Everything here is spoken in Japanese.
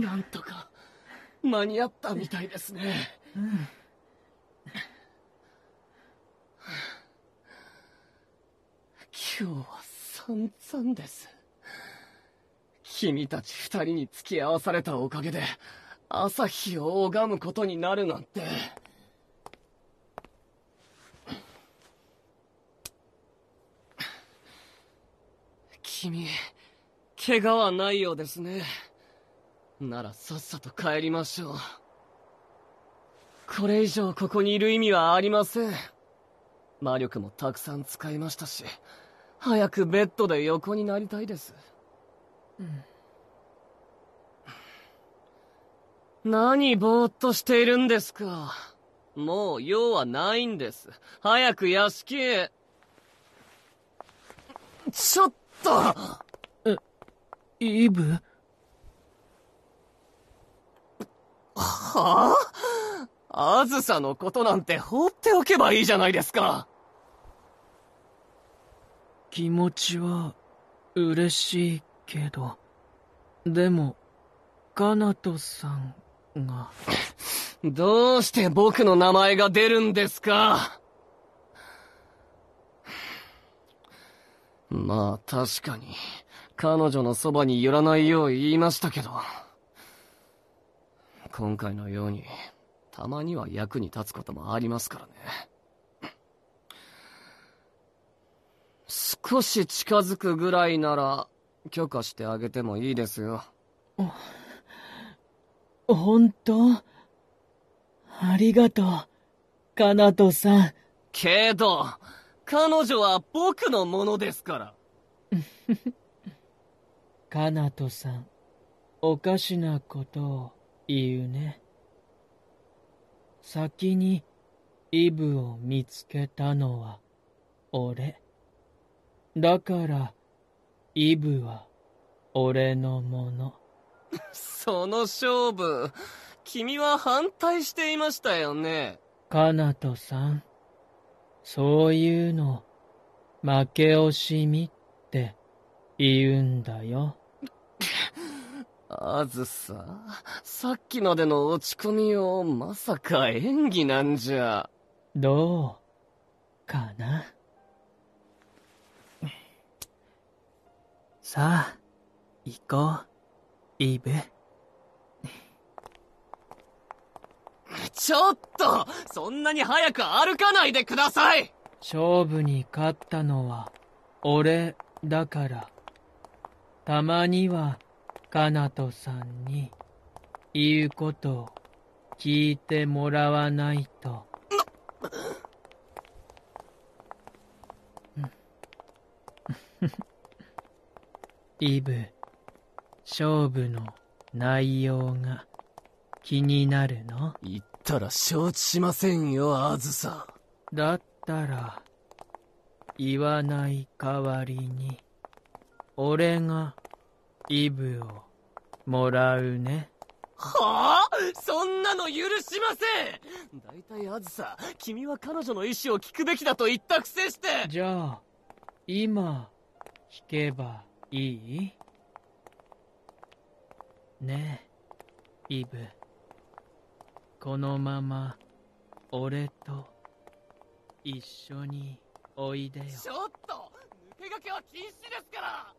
なんとか間に合ったみたいですね。うん。今日は散々です。君たち二人に付き合わされたおかげで、朝日を拝むことになるなんて。君、怪我はないようですね。ならさっさと帰りましょう。これ以上ここにいる意味はありません。魔力もたくさん使いましたし、早くベッドで横になりたいです。何ぼーっとしているんですか。もう用はないんです。早く屋敷へ。ちょっとえイブ？はあ？あずさのことなんて放っておけばいいじゃないですか。気持ちは嬉しいけど、でも、カナトさんが、どうして僕の名前が出るんですか？まあ確かに、彼女のそばに寄らないよう言いましたけど、今回のように、たまには役に立つこともありますからね。少し近づくぐらいなら、許可してあげてもいいですよ。本当？ありがとう、カナトさん。けど、彼女は僕のものですから。カナトさん、おかしなことを言うね。先にイブを見つけたのは俺。だから、イブは俺のもの。その勝負、君は反対していましたよね。カナトさん、そういうの負け惜しみって言うんだよ。あずさ、さっきまでの落ち込みをまさか演技なんじゃ。どうかな？さあ、行こう、イブ。ちょっとそんなに早く歩かないでください勝負に勝ったのは俺だから。たまにはカナトさんに言うことを聞いてもらわないと。イブ、勝負の内容が気になるの？言ったら承知しませんよ、あずさ。だったら、言わない代わりに、俺がイブをもらうね。はあ？そんなの許しません大体あずさ、君は彼女の意思を聞くべきだと言ったくせしてじゃあ、今、聞けばいい？ねえ、イブ。このまま、俺と、一緒においでよ。ちょっと抜け駆けは禁止ですから